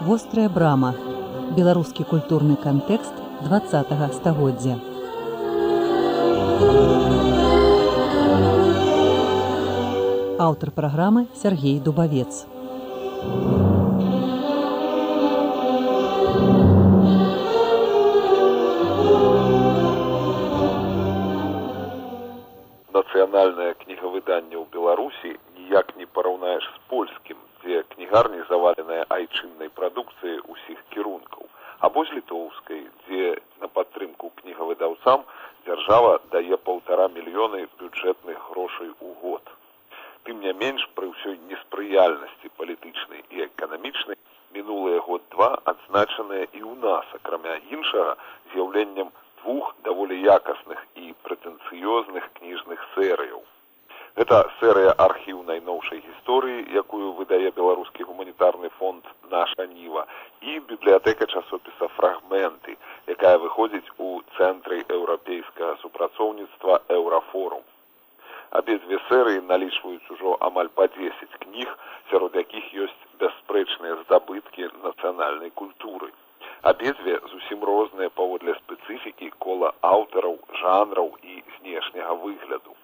Вострая брама. Беларускі культурны кантэкст 20 стагоддзя. Аўтар праграмы Сергей Дубавец. нацыянальнае кнігавыданне ў беларусі ніяк не параўнаеш з польскім кнігарні заваленыя айчыннай прадукцыі ўсіх кірункаў або з літоўскай дзе на падтрымку кнігавыдаўцам дзяржава дае паўтара мільёны бюджэтных грошай у год тым не менш пры ўсёй неспрыяльнасці палітычнай і эканамічнай мінулыя год два адзначаныя і ў нас акрамя іншага з'яўленнем двух даволі якасных і прэтэнцыёзных кніжных серыяў. Гэта серыя архіў найноўшай гісторыі, якую выдае беларускі гуманітарны фонд наша ніва і бібліятэка часопіса фрагменты, якая выходзіць у цэнтры еўрапейскага супрацоўніцтва еўрафорум. Абедзве серыі налічваюць ужо амаль па 10 кніг, сярод якіх ёсць бясспрэчныя здабыткі нацыянальнай культуры абедзве зусім розныя паводле спецыфікі кола аўтараў жанраў і знешняга выгляду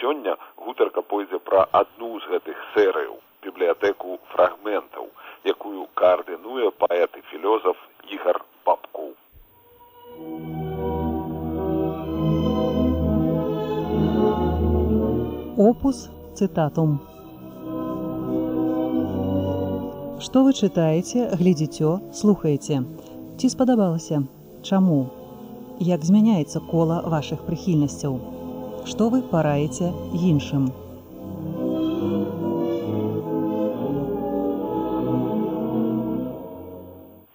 сёння гутарка пойдзе пра адну з гэтых серыяў бібліятэку фрагментаў якую каардынуе паэт і філёзаф ігар папкоў опус цытатум Што вы чытаеце, глядзіцё, слухаеце. Ці спадабалася? Чаму? Як змяняецца кола вашых прыхільнасцяў? Што вы параеце іншым?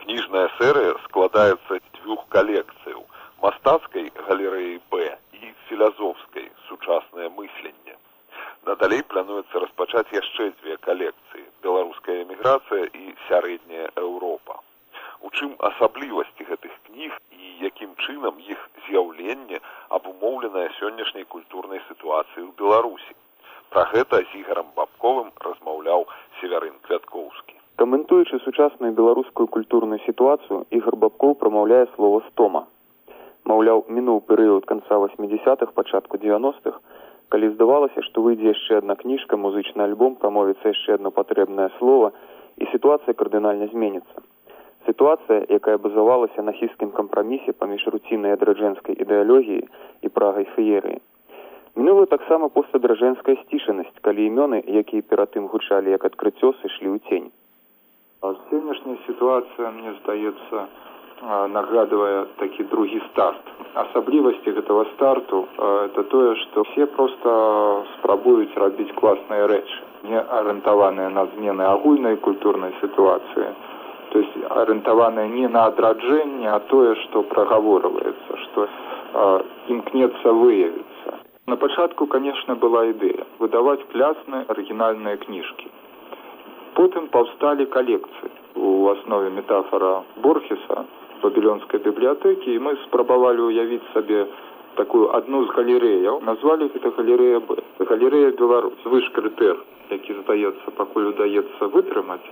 Кніжная серыя складаецца дзвюх калекцыяў мастацкай галерэі Б і філязофскай сучаснае мысленне. Надалей плануецца распачаць яшчэ дзве калекцыі беларуская эміграцыя і сярэдняя Еўропа у чым асаблівасці гэтых кніг і якім чынам іх з'яўленне абумоўленае сённяшняй культурнай сітуацыі ў беларусі. Пра гэта з ігарам бабковым размаўляў северын квяткоўскі каментуючы сучасную беларускую культурную сітуацыю ігар бабкоў прамаўляе слова стома маўляў мінуў перыяд канца восьмидесятых пачатку девяностых калі здавалася што выйдзе яшчэ адна кніжка музычны альбом прамовіцца яшчэ одно патрэбнае слово і сітуацыя кардынальна зменіцца Сітуацыя, якая базавалася на хісткім кампрамісе паміж руціннай адраджэнскай ідэалогіі і прагай феерыі. Мінула таксама постадражэнская сцішанасць, калі імёны, якія перад тым гучалі як адкрыццё сышлі ў цень. Сённяшняя сітуацыя, мне здаецца, нагадвае такі другі старт. Асаблівасці гэтага старту это тое, што все проста спрабуюць рабіць класныя рэчы, не арыентаваныя на змены агульнай культурнай сітуацыі то есть арыентаванае не на адраджэнне а тое што прагаворваецца што імкнецца выявіцца на пачатку конечно была ідэя выдаваць клясныя арыгінальныя кніжкі потым паўсталі калекцыі у аснове метафора борхеса бабілёнскай бібліятэкі і мы спрабавалі ўявіць сабе такую адну з галерэяў назвалі гэта галерэя б. Галерэя беларусь звыш крытэр які здаецца пакуль удаецца вытрымаць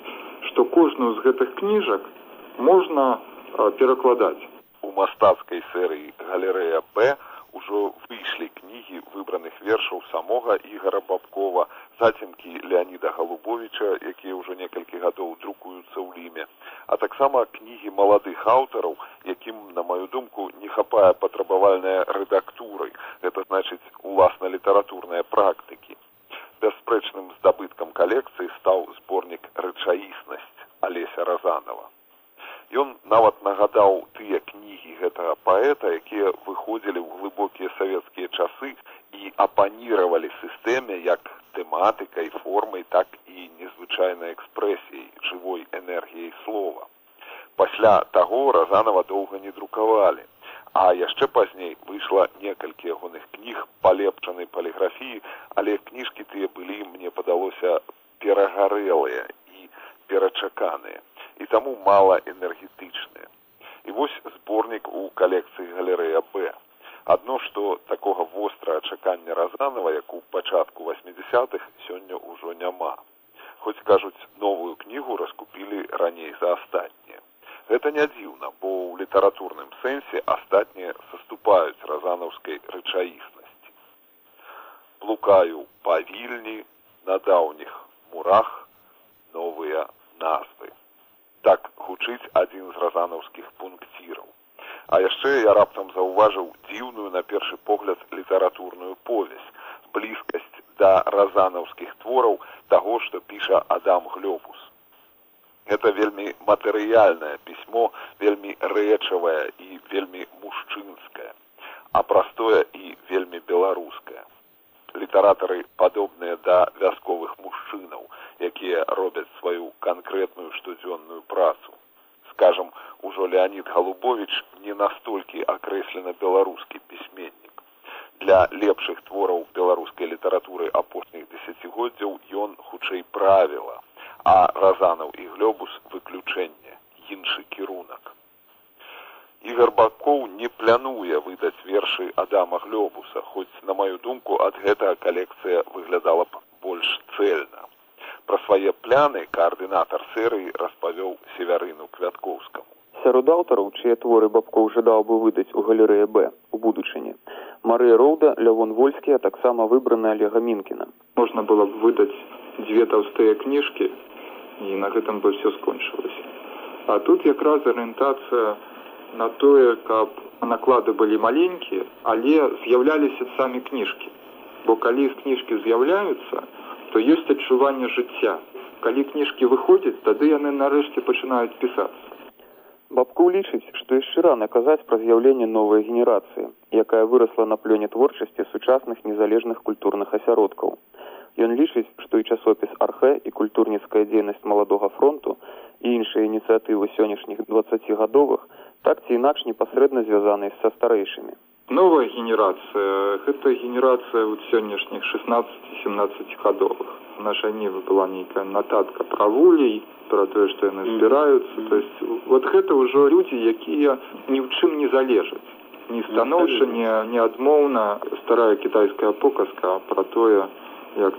што кожную з гэтых кніжак можна перакладаць. У мастацкай серыі галерэя б ужо выйшлі кнігі выбраных вершаў самога ігора бабкова зацімкі леаніда галубовича якія ўжо некалькі гадоў друкуюцца ў ліме а таксама кнігі маладых аўтараў якім на маю думку не хапае патрабавальная рэдактурай. Гэта значыць уласна літаратурныя практыкі бясспрэчным здабыткам калекцыі стаў зборнік рэчаіснасць алеся разанова ён нават нагадаў тыя кнігі гэтага паэта якія выходзілі ў глыбокія савецкія часы і апаніравалі сістэме як тэматыкай формай так і незвычайнай экспрэсіяй жывой энергіяй слова пасля таго разанова доўга не друкавалі а яшчэ пазней выйшла некалькі ягоных кніг палепчанай паліграфіі але кніжкі тыя былі мне падалося перагарэлыя і перачаканыя і таму мала энергетычныя і вось зборнік у калекцыі галерэя б адно што такога вострага чакання разанова як у пачатку восьмидесятых сёння ўжо няма хоць кажуць новую кнігу раскупілі раней за астатнія. Гэта не дзіўна, бо ў літаратурным сэнсе астатнія саступаюць разанаўскай рэчаіснасці. Блукаю па вільні на даўніх мурах новыя назвы. Так гучыць адзін з разанаўскіх пункціраў. А яшчэ я раптам заўважыў дзіўную на першы погляд літаратурную повязь, блізкасць да разанаўскіх твораў таго, што піша Адам Глёбус. Гэта вельмі матэрыяльнае пісьмо, вельмі рэчавае і вельмі мужчынскае, а простое і вельмі беларускае. Літаратары падобныя да вясковых мужчынаў, якія робяць сваю канкрэтную штодзённую працу. Скажам, ужо Леонид Галубович не настолькі акрэслена беларускі пісьменнік. Для лепшых твораў беларускай літаратуры апошніх дзесяцігоддзяў ён хутчэй правіла а разанаў і глёбус выключэнне іншы кірунак ігар бакоў не плануе выдаць вершы адама глёбуса хоць на маю думку ад гэтага калекцыя выглядала б больш цельна пра свае пляны каардынатар серыі распавёў севярыну квяткоўскаму сярод аўтараў чые творы бабкоў жадаў бы выдаць у галерэя б у будучыні. Марыя роўда лявон вольскі а таксама выбраны алега мінкіна. Можна было б выдаць дзве таўстыя кніжкі і на гэтым бы все скончылася. А тут якраз арыентацыя на тое каб наклады былі маленькія але з'яўляліся самі кніжкі. Бо калі з кніжкі з'яўляюцца то ёсць адчуванне жыцця. Калі кніжкі выходзяць тады яны нарэшце пачынаюць пісацца. Бабку лічыць што яшчэ рана казаць пра з'яўленне новай генерацыі якая вырасла на плёне творчасці сучасных незалежных культурных асяродкаў. Ён лічыць, што і часопіс архэ і культурніцкая дзейнасць маладога фронту і іншыя ініцыятывы сённяшніх двадцацігадовых так ці інакш непасрэдна звязаныя са старэйшымі. Новая генерацыя гэта генерацыя ў сённяшніх 16-17 гадовых. Наша нівы была нейкая нататка пра вулей, пра тое, што яны збіраюцца. То есть вот гэта ўжо людзі, якія ні ў чым не залежаць. Не станоўча, не, не адмоўна старая кітайская показка пра тое, як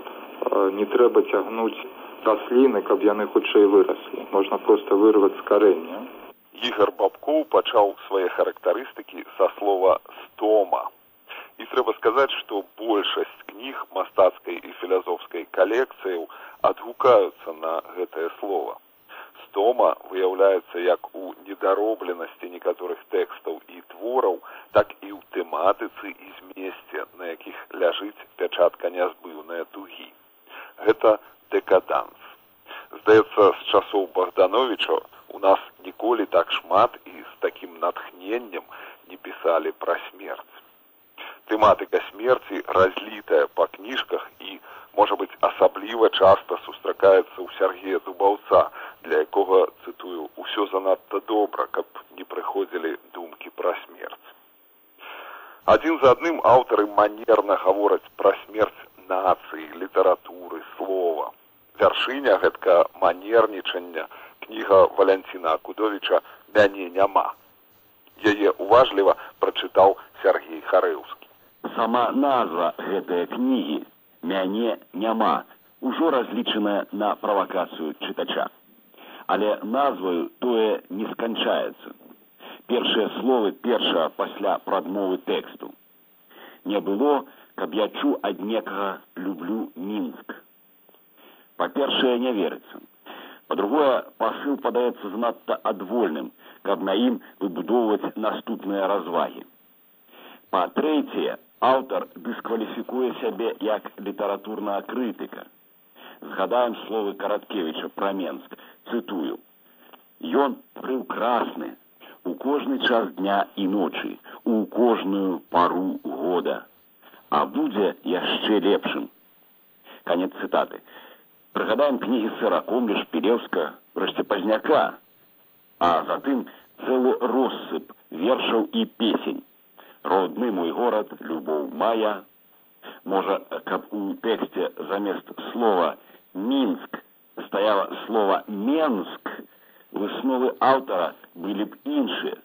не трэба цягнуць расліны каб яны хутчэй выраслі можна просто вырваць з карэння ігар бабкоў пачаў свае характарыстыкі са слова стома і трэба сказаць што большасць кніг мастацкай і філазофскай калекцыяў адгукаюцца на гэтае слово. Стома выяўляецца як у недаробленасці некаторых тэкстаў і твораў так і ў тэматыцы і змесце на якіх ляжыць пячатка нязбыўная тугі гэта дэкаданс здаецца з часоў богдановича у нас ніколі так шмат і з такім натхненнем не пісалі пра смерць. Тэматыка смерці разлітая па кніжках і можа быць асабліва часта сустракаецца ў сергея дубаўца для якога цытую ўсё занадта добра каб не прыходзілі думкі пра смерць адзін за адным аўтары манерна гавораць пра смерць нацыі літаратуры слова. Вяршыня гэтка манернічання кніга валянціна акудовіча мяне няма яе уважліва прачытаў сергей харэўскі сама назва гэтыя кнігі мяне няма ужо разлічаная на правакацыю чытача але назваю тое не сканчаецца першыя словы першага пасля прадмовы тэксту не было каб я чу ад некага люблю мінск па-першае не верыцца па-другое пасыл падаецца занадта адвольным каб на ім выбудоўваць наступныя развагі па-трэцяе аўтар дыскваліфікуе сябе як літаратурная крытыка згадаем словы караткевіча пра менск. Цытую ён прыўкрасны у кожны час дня і ночы у кожную пару года. А будзе яшчэ лепшым канец цытаты прыгадаем кнігі сыракомлі шпілеўска рэшце пазняка а затым цэлы россып вершаў і песень. Родны мой горад любоў мая можа каб у тэксце замест слова мінск стаяла слова менск высновы аўтара былі б іншыя.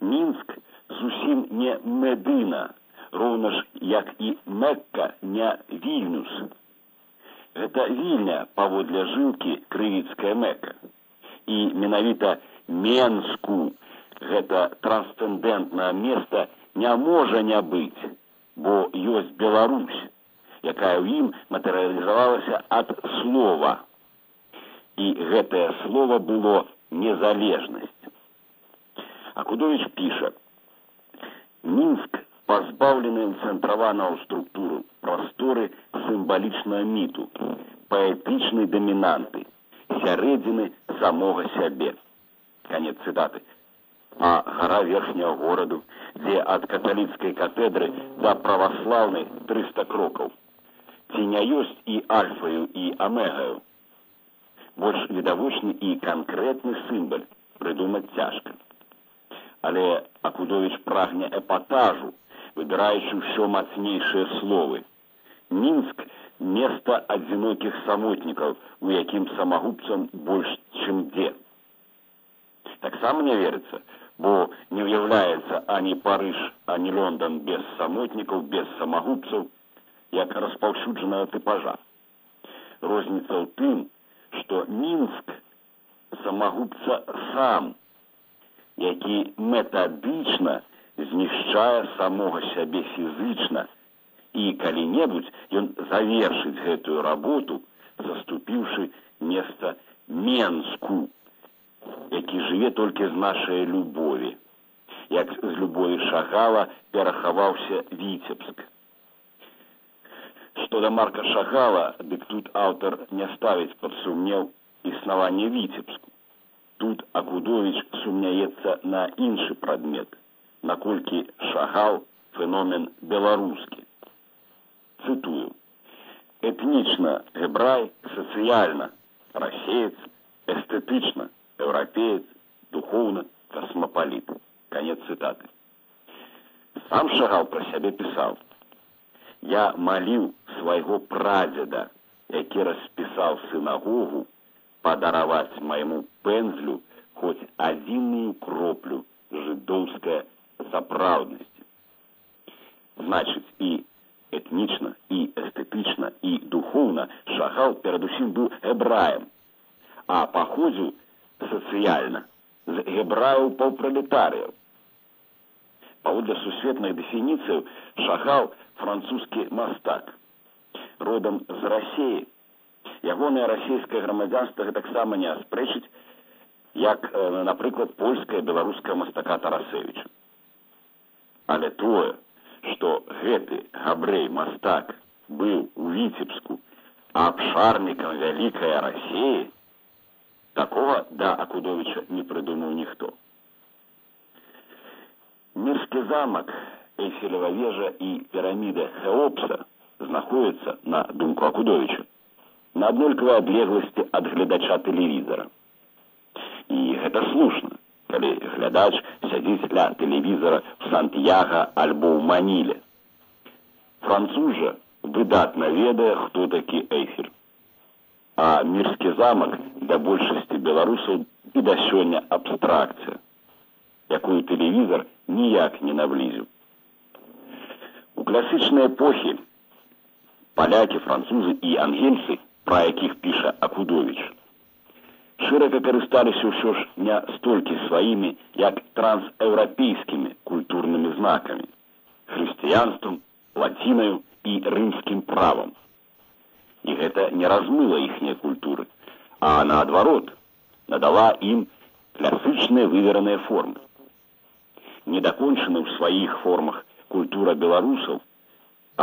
Мінск зусім не медына роўна ж як і мэкка не вільнюс гэта вільня паводле жылкі крывіцкая мэка. І менавіта менску гэта трансцэндэнтнае место не можа не быць бо ёсць беларусь якая ў ім матэрыялізавалася ад слова. І гэтае слово было незалежнасць. Акудович піша мінск пазбаўлены цэнтраванага структуру. Прасторы сімвалічнага міту паэтычнай дамінанты сярэдзіны самога сябе. Конец цытаты а гара верхняга гораду дзе ад каталіцкай катедры да праваслаўнай трыста крокаў ці не ёсць і альфаю і амегаю больш відавочны і канкрэтны сімбаль прыдумаць цяжка але акудович прагне эпатажу выбіраючы ўсё мацнейшыя словы. Мінск место адзінокіх самотнікаў у якім самагубцам больш чым дзе таксама не верыцца бо не ўяўляецца ані парыж ані лондон без самотнікаў без самагубцаў як распаўсюджаная тыпажа. Розніца ў тым што мінск самагубца сам які метадычна знішчае самога сябе фізычна. І калі-небудзь ён завершыць гэтую работу заступіўшы месца менску які жыве толькі з нашай любові. Як з любові шагала перахаваўся віцебск. Што да марка шагала дык тут аўтар не ставіць пад сумнеў існаванне віцебску. Тут акудович сумняецца на іншы прадмет наколькі шагал феномен беларускі. Цытую. Этнічна гебрай сацыяльна расеец эстэтычна еўрапеец духоўна касмапаліт конец цытаты. Сам шагал пра сябе пісаў. Я маліў свайго прадзеда які распісаў сынагогу падараваць майму пэнзлю хоць адзіную кроплю жыдоўская сапраўднасць значыць і этнічна і эстэтычна і духоўна шагал перадусім быў эбраем а паходзіў сацыяльна з гебраяў паўпралетарыяў. Паводле сусветных дэфініцыяў шагал французскі мастак родам з рассеі ягонае расійскае грамадзянства таксама не аспрэчыць як напрыклад польская беларуская мастака тарасевича але тое што гэты габрэй мастак быў у віцебску абшарнікам вялікая рассеі такого да акудовича не прыдумаў ніхто мірскі замак эйфелева вежа і піраміда хеопса знаходіцца на думку акудовича на аднолькавай адлегласці ад гледача тэлевізара і гэта слушна Калі глядач сядзіць ля тэлевізара в сантьяга альбо ў маніле францужа выдатна ведае хто такі эйфер а мірскі замак да большасці беларусаў і да сёння абстракцыя якую тэлевізар ніяк не наблізіў у класычнай эпохі палякі французы і ангельцы пра якіх піша акудович шырока карысталіся ўсё ж не столькі сваімі як трансеўрапейскімі культурнымі знакамі хрысціянствам лацінаю і рымскім правам і гэта не размыла іхняй культуры а наадварот надала ім класычныя вывераныя формы. Недакончаны ў сваіх формах культура беларусаў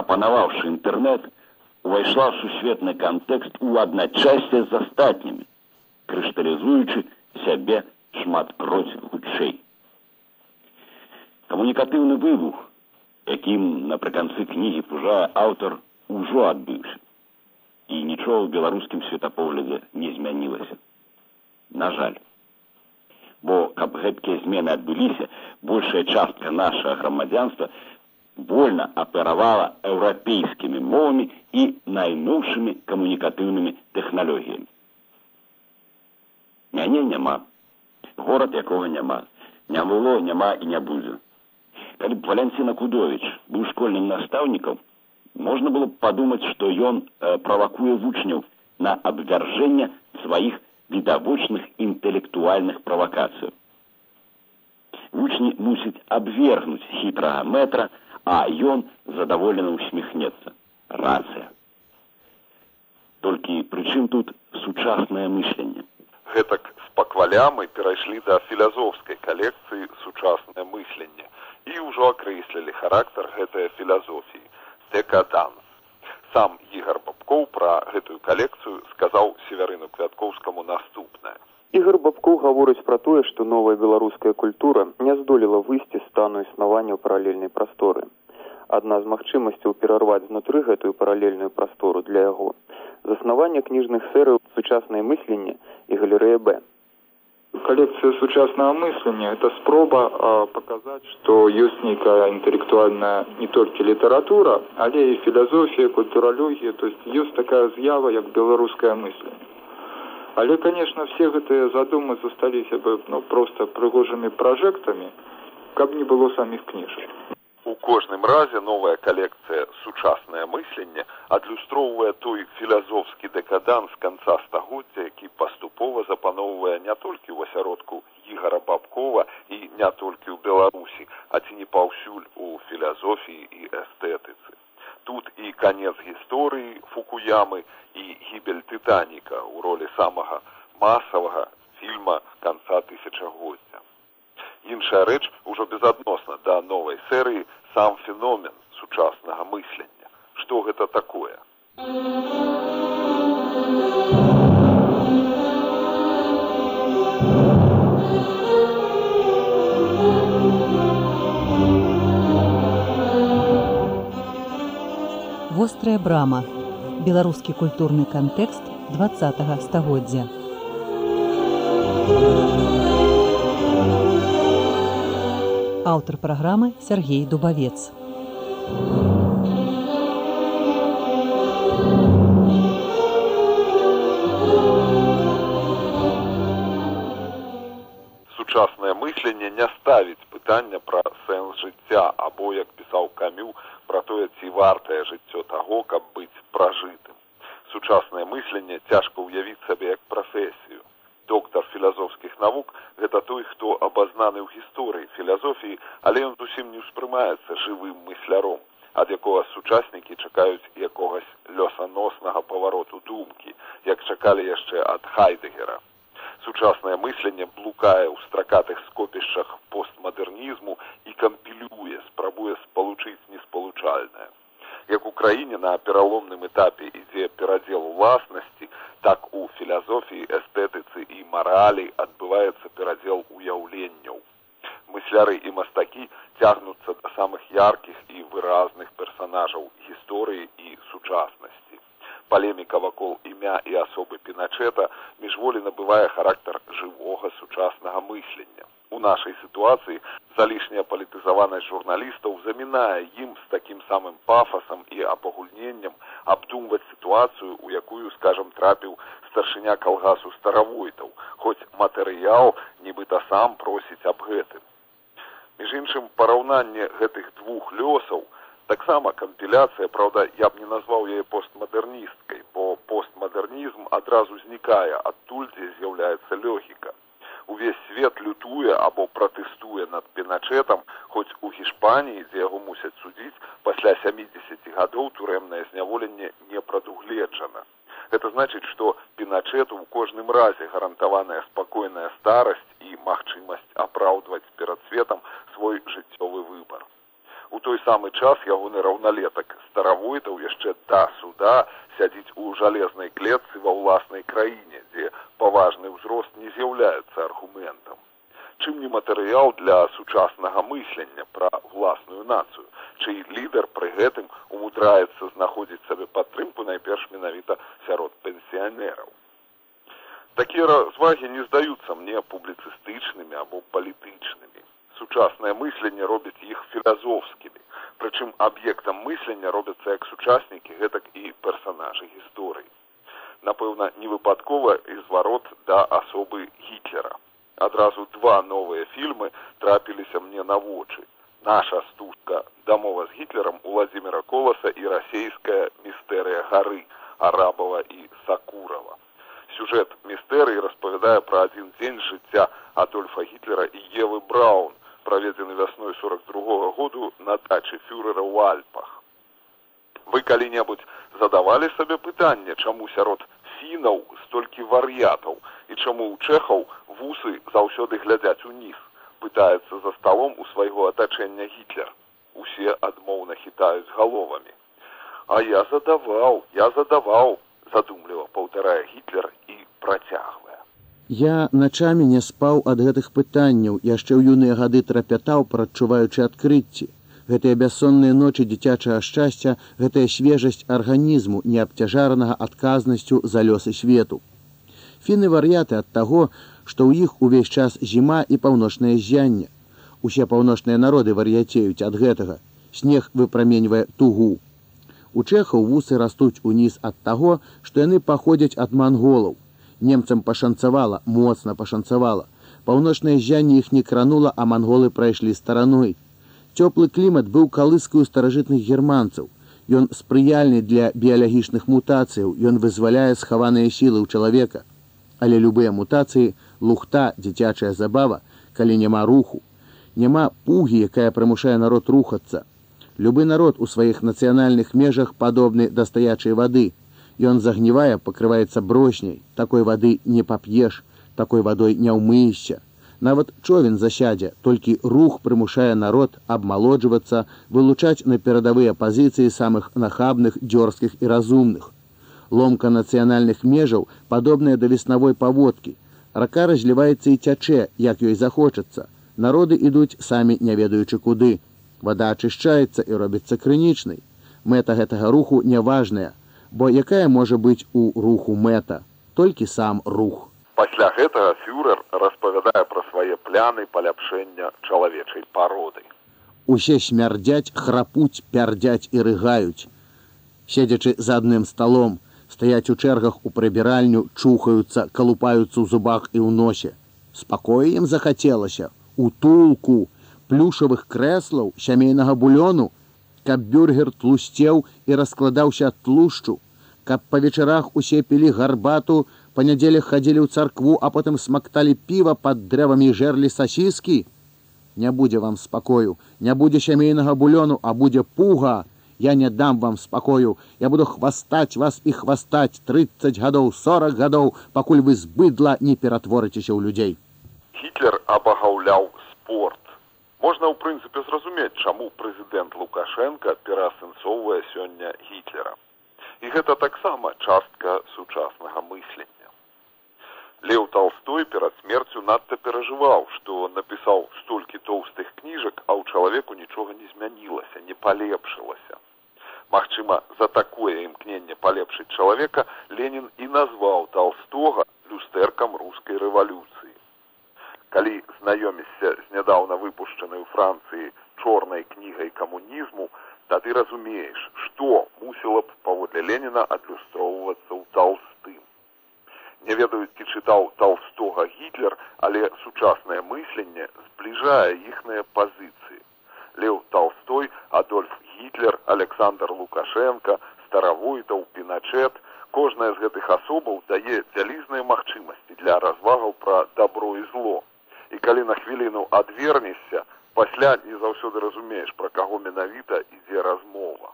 апанаваўшы інтэрнэт увайшла ў сусветны кантэкст у адначасце з астатнімі крышталізуючы сябе шматкроць хутчэй. Камунікатыўны выбух, якім напрыканцы кнігі пужае аўтар ужо адбыўся. І нічога ў беларускім светапоглядзе не змянілася. На жаль. Бо каб гэткія змены адбыліся, большая частка нашага грамадзянства вольна аперавала еўрапейскімі мовамі і найноўшымі камунікатыўнымі тэхналогіямі мяне няма горад якога няма не было няма і не будзе калі б валянціна кудович быў школьным настаўнікам можна было б падумаць што ён э, правакуе вучняў на абвяржэнне сваіх відавочных інтэлектуальных правакацыяў. Вучні мусіць абвергнуць хітрага метра, а ён задаволена усміхнецца. Рацыя. Толькі прычым тут сучаснае мысленне. Гэтак з пакваля мы перайшлі да філазофскай калекцыі сучаснае мысленне і ўжо акрэслілі характар гэтай філазофіі декаданс. Сам Ігар Бабкоў пра гэтую калекцыю сказаў северыну квяткоўскаму наступнае. Ігар Бабкоў гаворыць пра тое, што новая беларуская культура не здолела выйсці стану існавання ў паралельнай прасторы. Адна з магчымасцяў перарваць знутры гэтую паралельную прастору для яго заснаванне кніжных серый сучаснае мысленне і галерэя Б. Коллекция сучасного мысления – это спроба э, показать, что есть некая интеллектуальная не только литература, а и философия, культурология, то есть есть такая з'ява, как белорусское мысление. Але, конечно, все эти задумы застались бы ну, просто пригожими прожектами, как не было самих книжек. У кожным разе новая калекцыя сучаснае мысленне адлюстроўвае той філазофскі дэкадан з канца стагоддзя, які паступова запаноўвае не толькі ў асяродку ігара бабкова і не толькі ў беларусі, а ці не паўсюль у філазофіі і эстэтыцы. Тут і канец гісторыі фукуямы і гібель тытаніка ў ролі самага масавага фільма канца тысячагоддзя іншая рэч ужо безадносна да новай серыі сам феномен сучаснага мыслення. Што гэта такое? Вострая брама. Беларускі культурны кантэкст два стагоддзя аўтар праграмы Сергей Дубавец. Сучаснае мысленне не ставіць пытання пра сэнс жыцця або, як пісаў камю, пра тое, ці вартае жыццё таго, каб быць пражытым. Сучаснае мысленне цяжка ўявіць сабе як прафесію доктор філазофскіх навук гэта той хто абазнаны ў гісторыі філазофіі але ён зусім не ўспрымаецца жывым мысляром ад якога сучаснікі чакаюць якогось лёсаноснага павароту думкі як чакалі яшчэ ад хайдегера сучаснае мысленне блукае ў стракатых скопішчах постмадэрнізму і кампілюе спрабуе спалучыць неспалучальнае як у краіне на пераломным этапе ідзе перадзел уласнасці так у філазофіі эстэтыцы і маралі адбываецца перадзел уяўленняў. Мысляры і мастакі цягнуцца да самых яркіх і выразных персанажаў гісторыі і сучаснасці. Палеміка вакол імя і асобы піначета міжволі набывае характар жывога сучаснага мыслення нашай сітуацыі залішняя палітызаванасць журналістаў замінае ім з такім самым пафасам і абагульненнем абдумваць сітуацыю у якую скажам трапіў старшыня калгасу старавойтаў хоць матэрыял нібыта сам просіць аб гэтым. Між іншым параўнанне гэтых двух лёсаў таксама кампіляцыя праўда я б не назваў яе постмадэрністкай бо постмадэрнізм адразу знікае адтуль дзе з'яўляецца лёгіка увесь свет лютуе або пратэстуе над пеначетам хоць у гішпаніі дзе яго мусяць судзіць пасля сямідзесяці гадоў турэмнае зняволенне не прадугледжана. Это значыць што пеначету ў кожным разе гарантаваная спакойная старасць і магчымасць апраўдваць перад светом свой жыццёвы выбар у той самы час ягоны раўналетак старавойтаў яшчэ да суда сядзіць у жалезнай клетцы ва ўласнай краіне дзе паважны ўзрост не з'яўляецца аргументам. Чым не матэрыял для сучаснага мыслення пра власную нацыю чый лідар пры гэтым умудраецца знаходзіць сабе падтрымку найперш менавіта сярод пенсіянераў. Такія развагі не здаюцца мне публіцыстычнымі або палітычнымі. Сучаснае мысленне робіць мыслення робяцца як сучаснікі гэтак і персанажы гісторыі напэўна не выпадкова і зварот да асобы гітлера адразу два новыя фільмы трапіліся мне на вочы наша стужка дамова з гітлерам у владимира коласа і расейская містэрыя гары арабава і сакурава Сюжэт містэрыі распавядае пра адзін дзень жыцця Адольфа Гітлера і Евы Браун, праведзены вясной 42 -го году на дачы фюрера ў Альпах. Вы калі-небудзь задавалі сабе пытанне, чаму сярод фінаў столькі вар'ятаў і чаму ў чэхаў вусы заўсёды глядзяць уніз, пытаецца за сталом у свайго атачэння гітлер. Усе адмоўна хітаюць галовамі. А я задаваў, я задаваў, задумліва паўтарае гітлер і працягвае. Я начамі не спаў ад гэтых пытанняў, яшчэ ў юныя гады трапятаў, прачуваючы адкрыцці. Гэтыя бяссонныя ночы дзіцячага шчасця, гэтая свежасць арганізму, не абцяжаранага адказнасцю за лёсы свету. Фіны вар'яты ад таго, што ў іх увесь час зіма і паўночнае зянне. Усе паўночныя народы вар'яцеюць ад гэтага. Снег выпраменьвае тугу. У чэхаў вусы растуць уніз ад таго, што яны паходзяць ад манголаў. Немцам пашанцавала, моцна пашанцавала. Паўночнае зянне іх не кранула, а манголы прайшлі стараной. Цёплы клімат быў калыскаю старажытных германцаў. Ён спрыяльны для біялагічных мутацыяў, ён вызваляе схаваныя сілы ў чалавека. Але любыя мутацыі, лухта, дзіцячая забава, калі няма руху, няма пугі, якая прымушае народ рухацца, Любы народ у сваіх нацыянальных межах падобны да стаячай вады. Ён загнівае, пакрываецца брочняй, такой вады не пап'еш, такой вадой не ўмыешся. Нават човен засядзе, толькі рух прымушае народ абмалоджвацца, вылучаць на перадавыя пазіцыі самых нахабных, дзёрзкіх і разумных. Ломка нацыянальных межаў падобная да веснавой паводкі. Рака разліваецца і цячэ, як ёй захочацца. Народы ідуць самі не ведаючы куды Вада ачышчаецца і робіцца крынічнай. Мэта гэтага руху няважная, бо якая можа быць у руху мэта, толькі сам рух. Пасля гэтага фюрер распавядае пра свае пляны паляпшэння чалавечай пароды. Усе смярдзяць, храпуць, пярдзяць і рыгаюць. Седзячы за адным сталом, стаяць у чэргах у прыбіральню, чухаюцца, калупаюцца ў зубах і ў носе. Спакою ім захацелася, утулку, плюшавых крэслаў сямейнага булёну, каб бюргер тлусцеў і раскладаўся ад тлушчу, каб па вечарах усе пілі гарбату, па нядзелях хадзілі ў царкву, а потым смакталі піва пад дрэвамі жерлі сасіскі. Не будзе вам спакою, не будзе сямейнага булёну, а будзе пуга. Я не дам вам спакою, я буду хвастаць вас і хвастаць 30 гадоў 40 гадоў, пакуль вы збыдла не ператворыцеся ў людзей. Гітлер абагаўляў спорт можна ў прынцыпе зразумець чаму прэзідэнт лукашенко пераасэнсоўвае сёння гітлера і гэта таксама частка сучаснага мыслення леў толстой перад смерцю надта перажываў што напісаў столькі тоўстых кніжак а ў чалавеку нічога не змянілася не палепшылася. Магчыма за такое імкненне палепшыць чалавека ленін і назваў толстога люстэркам рускай рэвалюцыі. Калі знаёмішся з нядаўна выпушчанай у францыі чорнай кнігай камунізму тады разумееш што мусіла б паводле леніна адлюстроўвацца ў толстым не ведаю ці чытаў толстога гітлер але сучаснае мысленне збліжае іхныя пазіцыі. Леў толстой адольф гітлер александр лукашенко старавойтаў піначет кожная з гэтых асобаў дае вялізныя магчымасці для развагаў пра добро і зло. І калі на хвіліну адвернешся пасля не заўсёды разумееш пра каго менавіта ідзе размова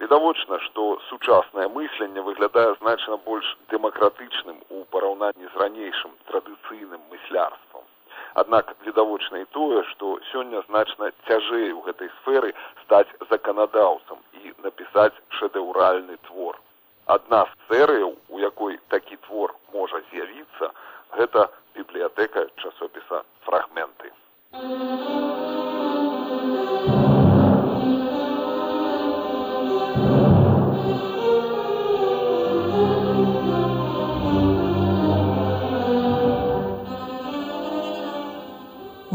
відавочна што сучаснае мысленне выглядае значна больш дэмакратычным у параўнанні з ранейшым традыцыйным мыслярствам аднак відавочна і тое што сёння значна цяжэй у гэтай сферы стаць заканадаўцам і напісаць шэдэўральны твор адна з серыяў у якой такі твор можа з'явіцца гэта бібліятэка часопіса фрагменты.